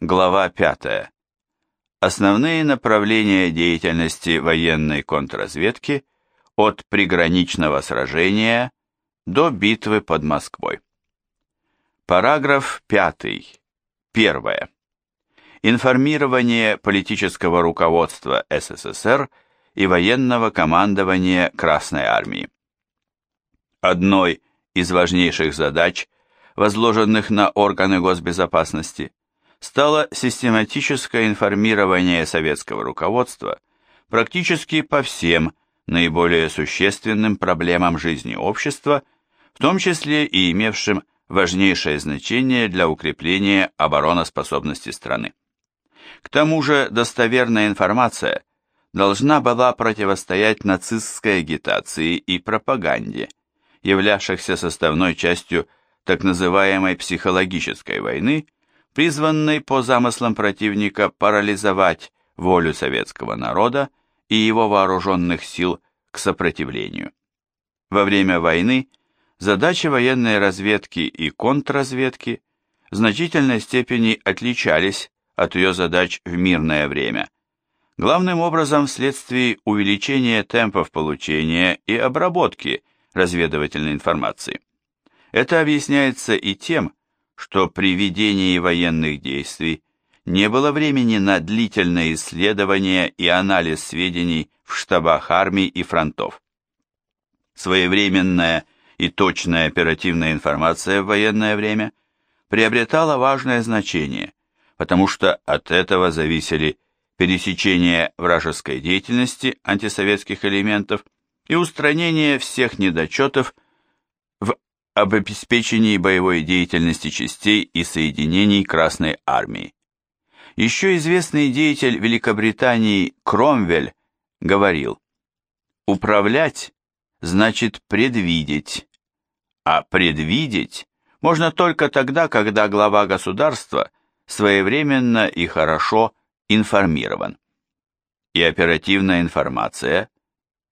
Глава 5. Основные направления деятельности военной контрразведки от приграничного сражения до битвы под Москвой. Параграф 5. Первое. Информирование политического руководства СССР и военного командования Красной Армии. Одной из важнейших задач, возложенных на органы госбезопасности, стало систематическое информирование советского руководства практически по всем наиболее существенным проблемам жизни общества, в том числе и имевшим важнейшее значение для укрепления обороноспособности страны. К тому же достоверная информация должна была противостоять нацистской агитации и пропаганде, являвшихся составной частью так называемой психологической войны – призванный по замыслам противника парализовать волю советского народа и его вооруженных сил к сопротивлению. Во время войны задачи военной разведки и контрразведки в значительной степени отличались от ее задач в мирное время, главным образом вследствие увеличения темпов получения и обработки разведывательной информации. Это объясняется и тем, что при ведении военных действий не было времени на длительное исследование и анализ сведений в штабах армий и фронтов. Своевременная и точная оперативная информация в военное время приобретала важное значение, потому что от этого зависели пересечение вражеской деятельности антисоветских элементов и устранение всех недочетов об обеспечении боевой деятельности частей и соединений Красной Армии. Еще известный деятель Великобритании Кромвель говорил, «Управлять значит предвидеть, а предвидеть можно только тогда, когда глава государства своевременно и хорошо информирован. И оперативная информация,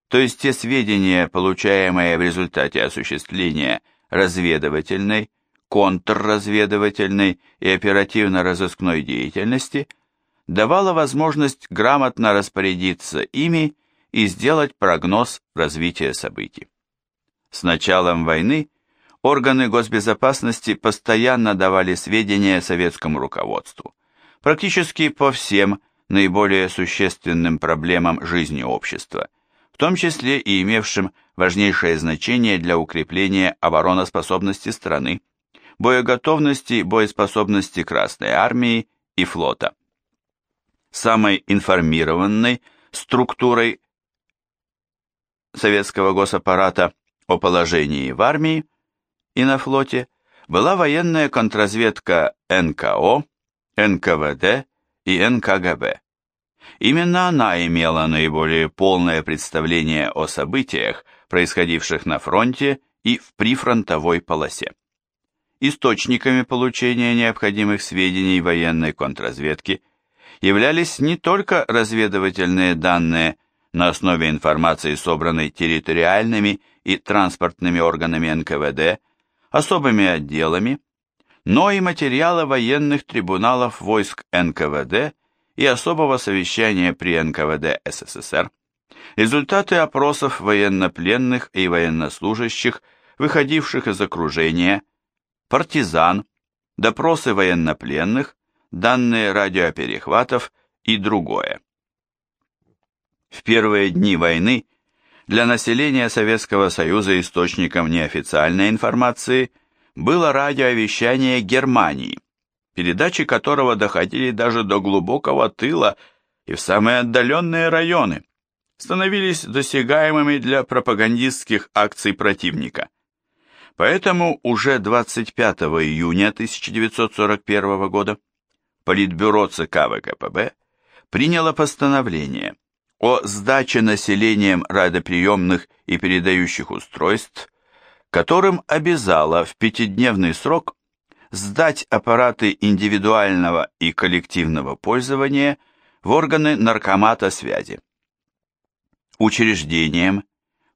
то есть те сведения, получаемые в результате осуществления разведывательной, контрразведывательной и оперативно-розыскной деятельности давала возможность грамотно распорядиться ими и сделать прогноз развития событий. С началом войны органы госбезопасности постоянно давали сведения советскому руководству, практически по всем наиболее существенным проблемам жизни общества, в том числе и имевшим важнейшее значение для укрепления обороноспособности страны, боеготовности боеспособности Красной Армии и флота. Самой информированной структурой советского госаппарата о положении в армии и на флоте была военная контрразведка НКО, НКВД и НКГБ. Именно она имела наиболее полное представление о событиях, происходивших на фронте и в прифронтовой полосе. Источниками получения необходимых сведений военной контрразведки являлись не только разведывательные данные на основе информации, собранной территориальными и транспортными органами НКВД, особыми отделами, но и материалы военных трибуналов войск НКВД и особого совещания при НКВД СССР, результаты опросов военнопленных и военнослужащих, выходивших из окружения, партизан, допросы военнопленных, данные радиоперехватов и другое. В первые дни войны для населения Советского Союза источником неофициальной информации было радиовещание Германии, передачи которого доходили даже до глубокого тыла и в самые отдаленные районы, становились досягаемыми для пропагандистских акций противника. Поэтому уже 25 июня 1941 года Политбюро ЦК ВКПБ приняло постановление о сдаче населением радиоприемных и передающих устройств, которым обязало в пятидневный срок сдать аппараты индивидуального и коллективного пользования в органы наркомата связи. Учреждениям,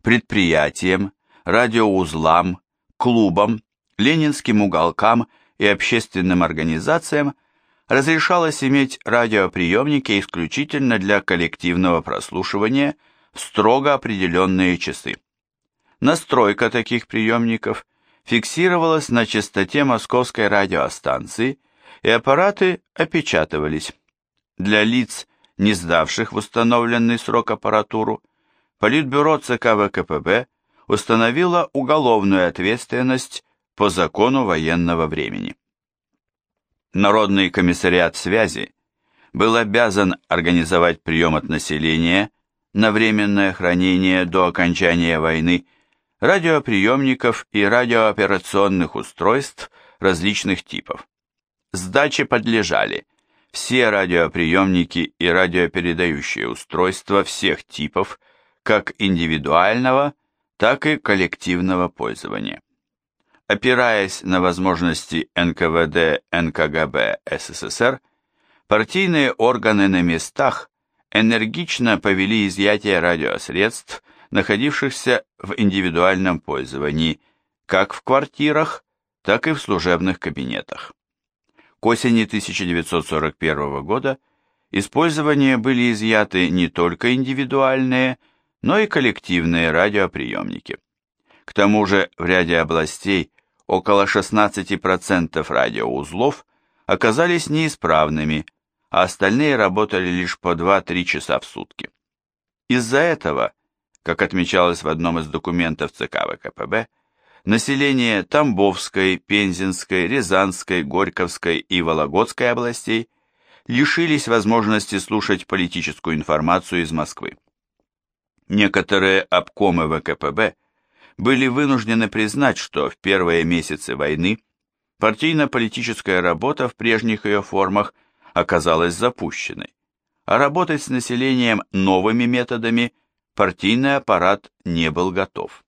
предприятиям, радиоузлам, клубам, ленинским уголкам и общественным организациям разрешалось иметь радиоприемники исключительно для коллективного прослушивания в строго определенные часы. Настройка таких приемников фиксировалась на частоте московской радиостанции, и аппараты опечатывались. Для лиц, не сдавших в установленный срок аппаратуру, Политбюро ЦК ВКПБ установило уголовную ответственность по закону военного времени. Народный комиссариат связи был обязан организовать прием от населения на временное хранение до окончания войны радиоприемников и радиооперационных устройств различных типов. Сдаче подлежали все радиоприемники и радиопередающие устройства всех типов, как индивидуального, так и коллективного пользования. Опираясь на возможности НКВД НКГБ СССР, партийные органы на местах энергично повели изъятие радиосредств, находившихся в индивидуальном пользовании, как в квартирах, так и в служебных кабинетах. К осени 1941 года использование были изъяты не только индивидуальные, но и коллективные радиоприемники. К тому же в ряде областей около 16% радиоузлов оказались неисправными, а остальные работали лишь по 2-3 часа в сутки. Из-за этого, как отмечалось в одном из документов ЦК ВКПБ, население Тамбовской, Пензенской, Рязанской, Горьковской и Вологодской областей лишились возможности слушать политическую информацию из Москвы. Некоторые обкомы ВКПБ были вынуждены признать, что в первые месяцы войны партийно-политическая работа в прежних ее формах оказалась запущенной, а работать с населением новыми методами партийный аппарат не был готов.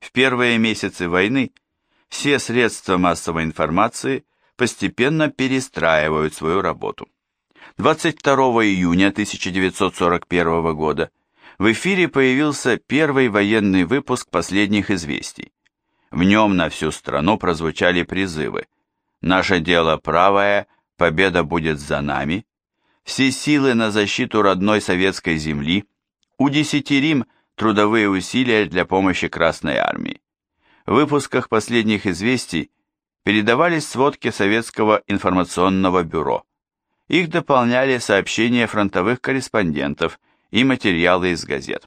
В первые месяцы войны все средства массовой информации постепенно перестраивают свою работу. 22 июня 1941 года в эфире появился первый военный выпуск последних известий. В нем на всю страну прозвучали призывы «Наше дело правое, победа будет за нами», «Все силы на защиту родной советской земли», «Удесятерим трудовые усилия для помощи Красной Армии». В выпусках последних известий передавались сводки Советского информационного бюро. Их дополняли сообщения фронтовых корреспондентов – и материалы из газет.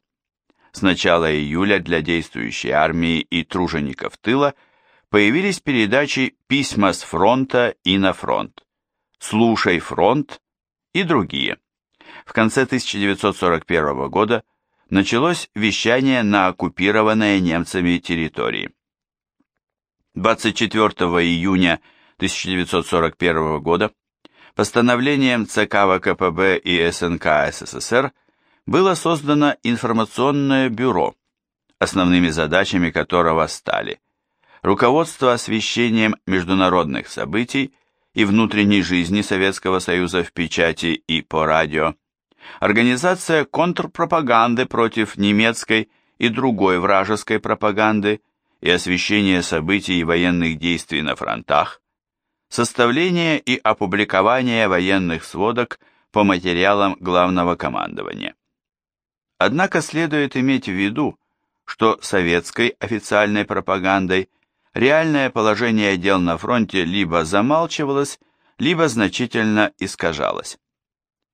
С начала июля для действующей армии и тружеников тыла появились передачи «Письма с фронта и на фронт», «Слушай фронт» и другие. В конце 1941 года началось вещание на оккупированные немцами территории. 24 июня 1941 года постановлением ЦК ВКПБ и СНК СССР было создано информационное бюро, основными задачами которого стали руководство освещением международных событий и внутренней жизни Советского Союза в печати и по радио, организация контрпропаганды против немецкой и другой вражеской пропаганды и освещение событий и военных действий на фронтах, составление и опубликование военных сводок по материалам главного командования. Однако следует иметь в виду, что советской официальной пропагандой реальное положение дел на фронте либо замалчивалось, либо значительно искажалось.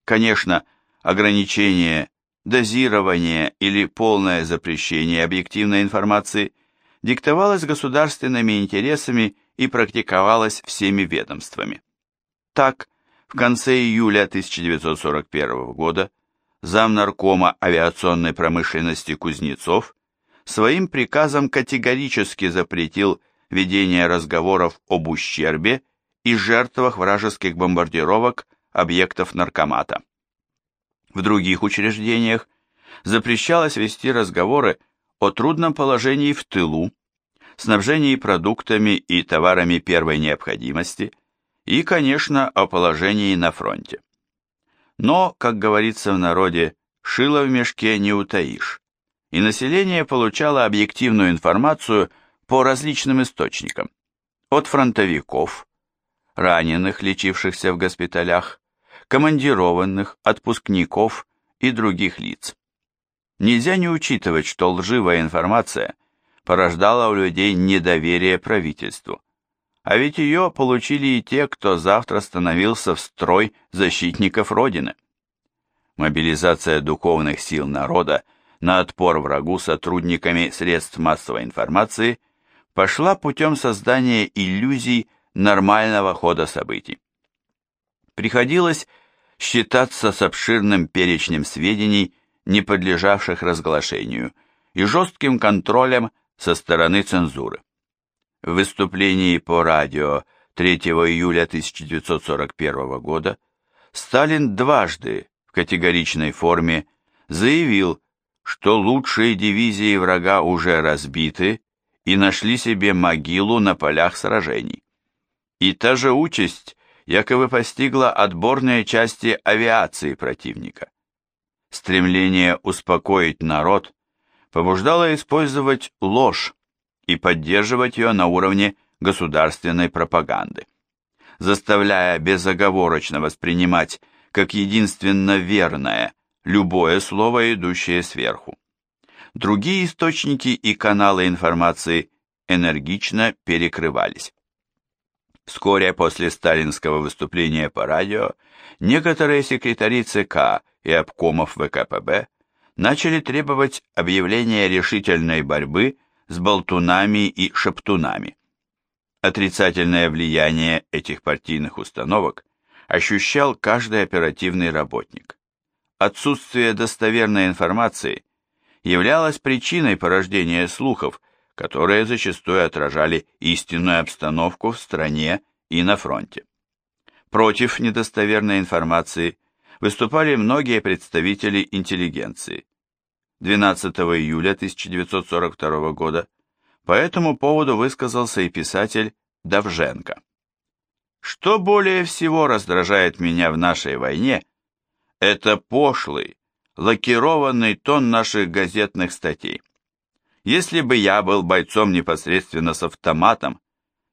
Конечно, ограничение, дозирование или полное запрещение объективной информации диктовалось государственными интересами и практиковалось всеми ведомствами. Так, в конце июля 1941 года замнаркома авиационной промышленности Кузнецов своим приказом категорически запретил ведение разговоров об ущербе и жертвах вражеских бомбардировок объектов наркомата. В других учреждениях запрещалось вести разговоры о трудном положении в тылу, снабжении продуктами и товарами первой необходимости и, конечно, о положении на фронте. Но, как говорится в народе, шило в мешке не утаишь, и население получало объективную информацию по различным источникам, от фронтовиков, раненых, лечившихся в госпиталях, командированных, отпускников и других лиц. Нельзя не учитывать, что лживая информация порождала у людей недоверие правительству. А ведь ее получили и те, кто завтра становился в строй защитников Родины. Мобилизация духовных сил народа на отпор врагу сотрудниками средств массовой информации пошла путем создания иллюзий нормального хода событий. Приходилось считаться с обширным перечнем сведений, не подлежавших разглашению, и жестким контролем со стороны цензуры. В выступлении по радио 3 июля 1941 года Сталин дважды в категоричной форме заявил, что лучшие дивизии врага уже разбиты и нашли себе могилу на полях сражений. И та же участь якобы постигла отборные части авиации противника. Стремление успокоить народ побуждало использовать ложь и поддерживать ее на уровне государственной пропаганды, заставляя безоговорочно воспринимать как единственно верное любое слово, идущее сверху. Другие источники и каналы информации энергично перекрывались. Вскоре после сталинского выступления по радио некоторые секретари ЦК и обкомов ВКПБ начали требовать объявления решительной борьбы с болтунами и шептунами. Отрицательное влияние этих партийных установок ощущал каждый оперативный работник. Отсутствие достоверной информации являлось причиной порождения слухов, которые зачастую отражали истинную обстановку в стране и на фронте. Против недостоверной информации выступали многие представители интеллигенции. 12 июля 1942 года по этому поводу высказался и писатель Давженко. Что более всего раздражает меня в нашей войне, это пошлый, лакированный тон наших газетных статей. Если бы я был бойцом непосредственно с автоматом,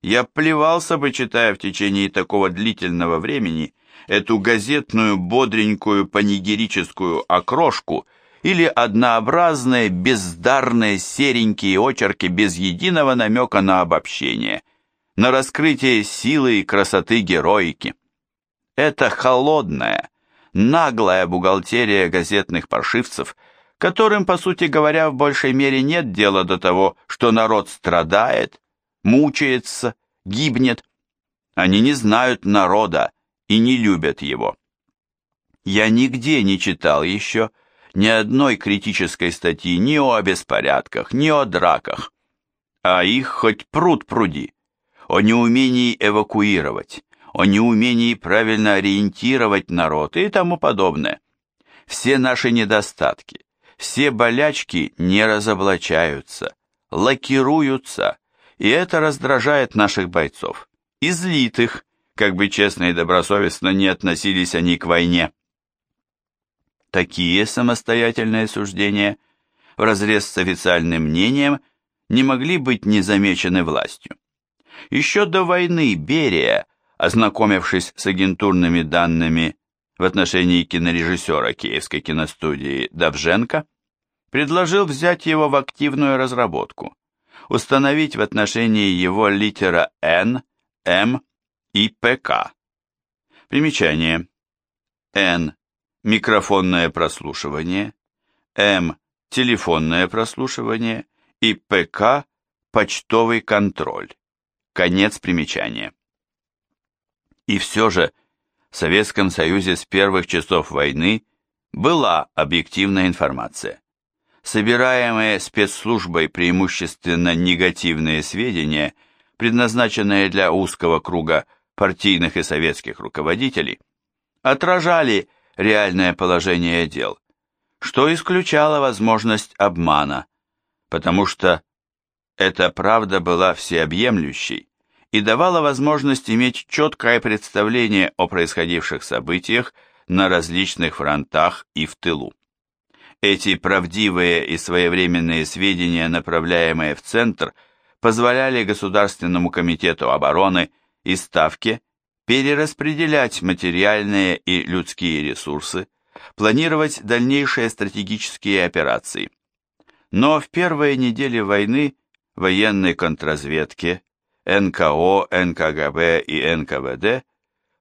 я плевался бы, читая в течение такого длительного времени эту газетную бодренькую панигерическую окрошку или однообразные бездарные серенькие очерки без единого намека на обобщение, на раскрытие силы и красоты героики. Это холодная, наглая бухгалтерия газетных паршивцев – которым, по сути говоря, в большей мере нет дела до того, что народ страдает, мучается, гибнет. Они не знают народа и не любят его. Я нигде не читал еще ни одной критической статьи ни о беспорядках, ни о драках, а их хоть пруд пруди, о неумении эвакуировать, о неумении правильно ориентировать народ и тому подобное. Все наши недостатки, все болячки не разоблачаются, лакируются, и это раздражает наших бойцов, и злит их, как бы честно и добросовестно не относились они к войне. Такие самостоятельные суждения, вразрез с официальным мнением, не могли быть незамечены властью. Еще до войны Берия, ознакомившись с агентурными данными в отношении кинорежиссера Киевской киностудии Давженко, предложил взять его в активную разработку, установить в отношении его литера N, M и ПК. Примечание. N – микрофонное прослушивание, M – телефонное прослушивание и ПК – почтовый контроль. Конец примечания. И все же – в Советском Союзе с первых часов войны была объективная информация. Собираемые спецслужбой преимущественно негативные сведения, предназначенные для узкого круга партийных и советских руководителей, отражали реальное положение дел, что исключало возможность обмана, потому что эта правда была всеобъемлющей и давала возможность иметь четкое представление о происходивших событиях на различных фронтах и в тылу. Эти правдивые и своевременные сведения, направляемые в центр, позволяли Государственному комитету обороны и Ставке перераспределять материальные и людские ресурсы, планировать дальнейшие стратегические операции. Но в первые недели войны военной контрразведке, НКО, НКГБ и НКВД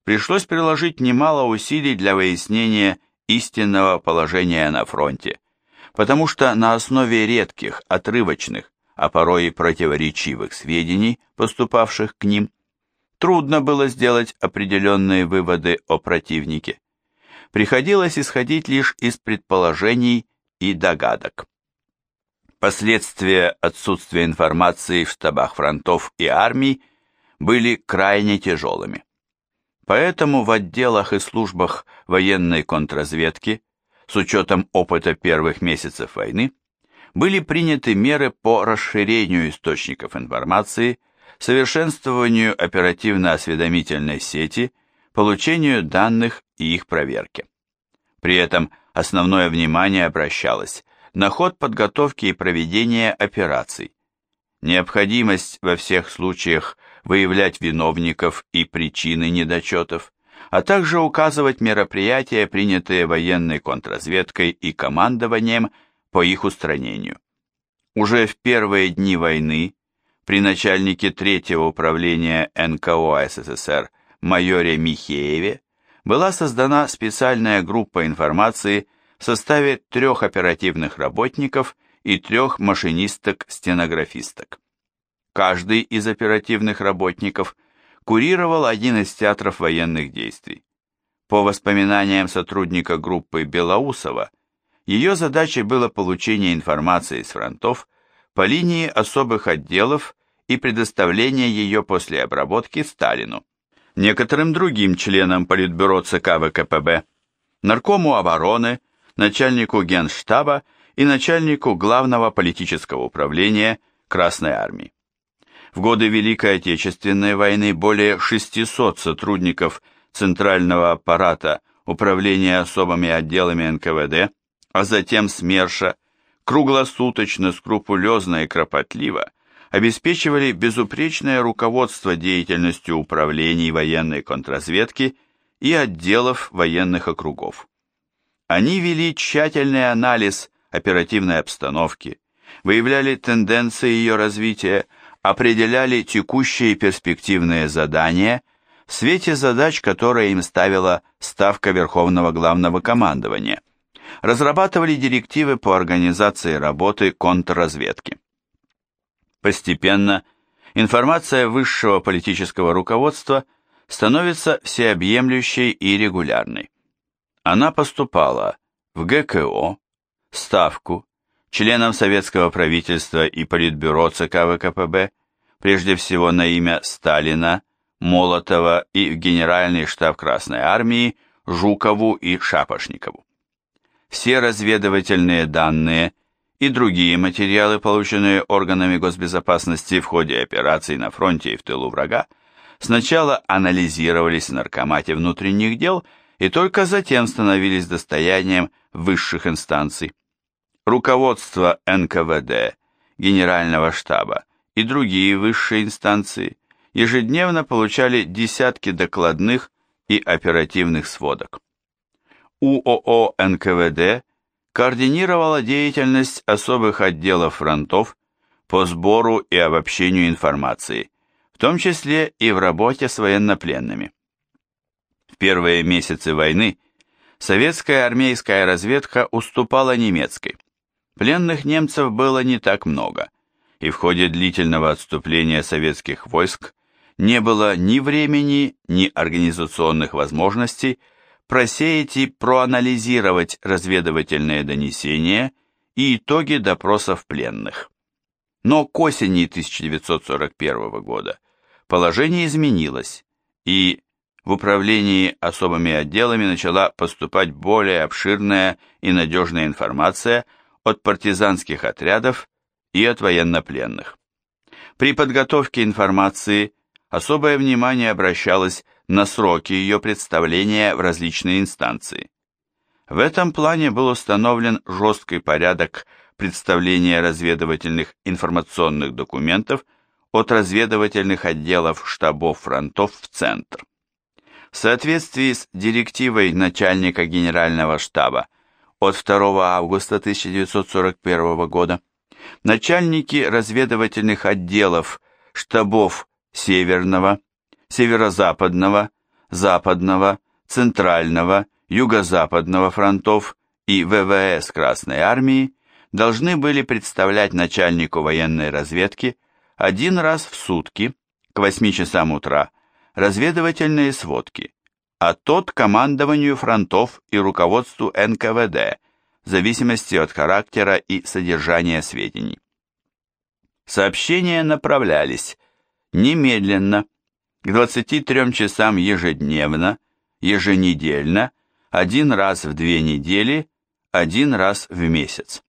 пришлось приложить немало усилий для выяснения истинного положения на фронте, потому что на основе редких, отрывочных, а порой и противоречивых сведений, поступавших к ним, трудно было сделать определенные выводы о противнике. Приходилось исходить лишь из предположений и догадок. Последствия отсутствия информации в штабах фронтов и армий были крайне тяжелыми. Поэтому в отделах и службах военной контрразведки, с учетом опыта первых месяцев войны, были приняты меры по расширению источников информации, совершенствованию оперативно-осведомительной сети, получению данных и их проверке. При этом основное внимание обращалось на ход подготовки и проведения операций, необходимость во всех случаях выявлять виновников и причины недочетов, а также указывать мероприятия, принятые военной контрразведкой и командованием по их устранению. Уже в первые дни войны при начальнике третьего управления НКО СССР майоре Михееве была создана специальная группа информации составе трех оперативных работников и трех машинисток-стенографисток. Каждый из оперативных работников курировал один из театров военных действий. По воспоминаниям сотрудника группы Белоусова, ее задачей было получение информации с фронтов по линии особых отделов и предоставление ее после обработки Сталину, некоторым другим членам Политбюро ЦК ВКПБ, наркому обороны, начальнику Генштаба и начальнику Главного политического управления Красной Армии. В годы Великой Отечественной войны более 600 сотрудников Центрального аппарата Управления особыми отделами НКВД, а затем СМЕРШа, круглосуточно, скрупулезно и кропотливо обеспечивали безупречное руководство деятельностью управлений военной контрразведки и отделов военных округов. Они вели тщательный анализ оперативной обстановки, выявляли тенденции ее развития, определяли текущие и перспективные задания в свете задач, которые им ставила Ставка Верховного Главного Командования, разрабатывали директивы по организации работы контрразведки. Постепенно информация высшего политического руководства становится всеобъемлющей и регулярной. Она поступала в ГКО, Ставку, членам советского правительства и Политбюро ЦК ВКПБ, прежде всего на имя Сталина, Молотова и в Генеральный штаб Красной Армии Жукову и Шапошникову. Все разведывательные данные и другие материалы, полученные органами госбезопасности в ходе операций на фронте и в тылу врага, сначала анализировались в Наркомате внутренних дел и только затем становились достоянием высших инстанций руководство НКВД, Генерального штаба и другие высшие инстанции ежедневно получали десятки докладных и оперативных сводок. УОО НКВД координировала деятельность особых отделов фронтов по сбору и обобщению информации, в том числе и в работе с военнопленными. Первые месяцы войны советская армейская разведка уступала немецкой. Пленных немцев было не так много, и в ходе длительного отступления советских войск не было ни времени, ни организационных возможностей просеять и проанализировать разведывательные донесения и итоги допросов пленных. Но к осени 1941 года положение изменилось, и в управлении особыми отделами начала поступать более обширная и надежная информация от партизанских отрядов и от военнопленных. При подготовке информации особое внимание обращалось на сроки ее представления в различные инстанции. В этом плане был установлен жесткий порядок представления разведывательных информационных документов от разведывательных отделов штабов фронтов в Центр. В соответствии с директивой начальника генерального штаба от 2 августа 1941 года, начальники разведывательных отделов штабов Северного, Северо-Западного, Западного, Центрального, Юго-Западного фронтов и ВВС Красной Армии должны были представлять начальнику военной разведки один раз в сутки к 8 часам утра разведывательные сводки, а тот командованию фронтов и руководству НКВД в зависимости от характера и содержания сведений. Сообщения направлялись немедленно к 23 часам ежедневно, еженедельно, один раз в две недели, один раз в месяц.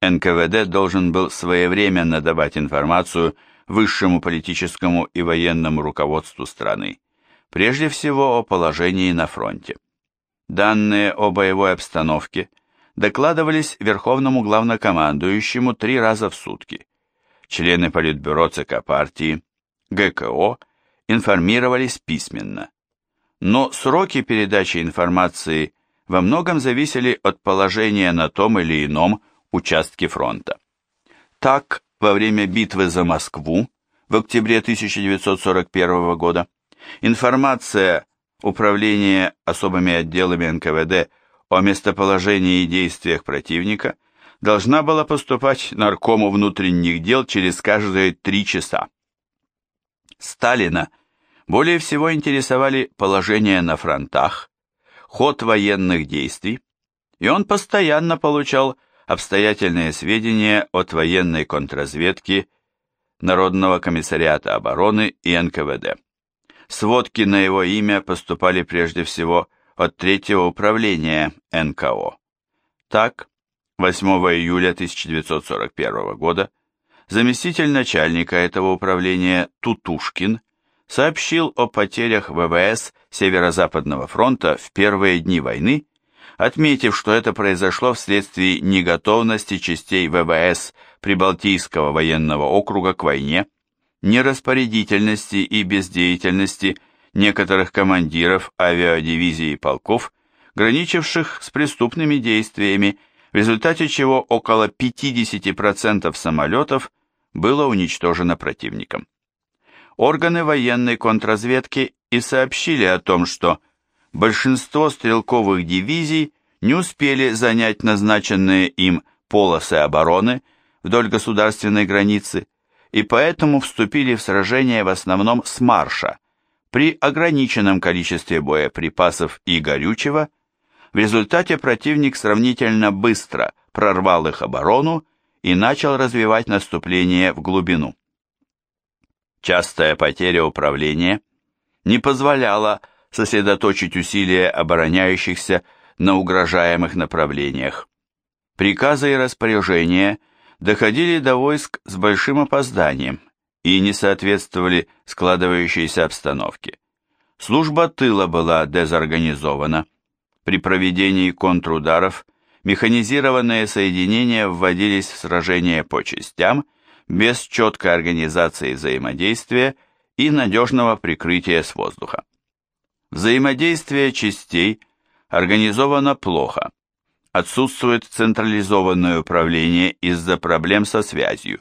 НКВД должен был своевременно давать информацию высшему политическому и военному руководству страны, прежде всего о положении на фронте. Данные о боевой обстановке докладывались Верховному главнокомандующему три раза в сутки. Члены Политбюро ЦК партии, ГКО информировались письменно. Но сроки передачи информации во многом зависели от положения на том или ином участке фронта. Так, во время битвы за Москву в октябре 1941 года информация Управления особыми отделами НКВД о местоположении и действиях противника должна была поступать Наркому внутренних дел через каждые три часа. Сталина более всего интересовали положение на фронтах, ход военных действий, и он постоянно получал обстоятельные сведения от военной контрразведки Народного комиссариата обороны и НКВД. Сводки на его имя поступали прежде всего от третьего управления НКО. Так, 8 июля 1941 года заместитель начальника этого управления Тутушкин сообщил о потерях ВВС Северо-Западного фронта в первые дни войны отметив, что это произошло вследствие неготовности частей ВВС Прибалтийского военного округа к войне, нераспорядительности и бездеятельности некоторых командиров авиадивизий и полков, граничивших с преступными действиями, в результате чего около 50% самолетов было уничтожено противником. Органы военной контрразведки и сообщили о том, что большинство стрелковых дивизий не успели занять назначенные им полосы обороны вдоль государственной границы и поэтому вступили в сражение в основном с марша при ограниченном количестве боеприпасов и горючего. В результате противник сравнительно быстро прорвал их оборону и начал развивать наступление в глубину. Частая потеря управления не позволяла сосредоточить усилия обороняющихся на угрожаемых направлениях. Приказы и распоряжения доходили до войск с большим опозданием и не соответствовали складывающейся обстановке. Служба тыла была дезорганизована. При проведении контрударов механизированные соединения вводились в сражения по частям без четкой организации взаимодействия и надежного прикрытия с воздуха. Взаимодействие частей организовано плохо. Отсутствует централизованное управление из-за проблем со связью.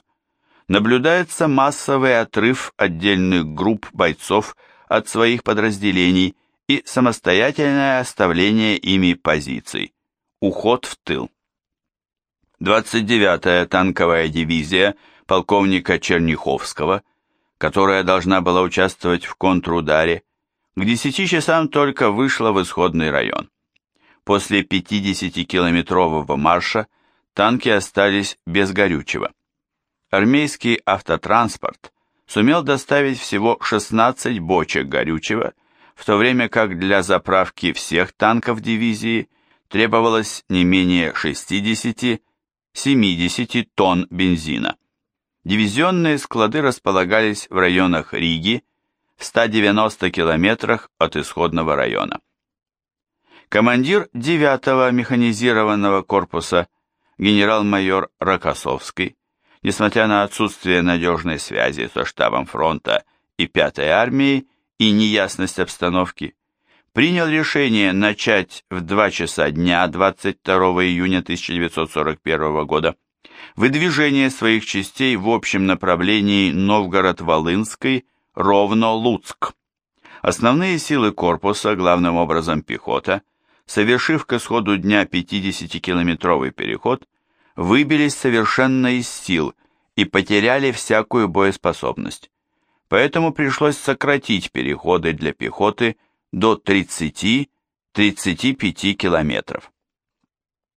Наблюдается массовый отрыв отдельных групп бойцов от своих подразделений и самостоятельное оставление ими позиций. Уход в тыл. 29-я танковая дивизия полковника Черняховского, которая должна была участвовать в контрударе, к 10 часам только вышла в исходный район. После 50-километрового марша танки остались без горючего. Армейский автотранспорт сумел доставить всего 16 бочек горючего, в то время как для заправки всех танков дивизии требовалось не менее 60-70 тонн бензина. Дивизионные склады располагались в районах Риги, в 190 километрах от исходного района. Командир 9-го механизированного корпуса генерал-майор Рокоссовский, несмотря на отсутствие надежной связи со штабом фронта и 5-й армией и неясность обстановки, принял решение начать в 2 часа дня 22 июня 1941 года выдвижение своих частей в общем направлении Новгород-Волынской, Ровно-Луцк. Основные силы корпуса, главным образом пехота, совершив к исходу дня 50-километровый переход, выбились совершенно из сил и потеряли всякую боеспособность. Поэтому пришлось сократить переходы для пехоты до 30-35 километров.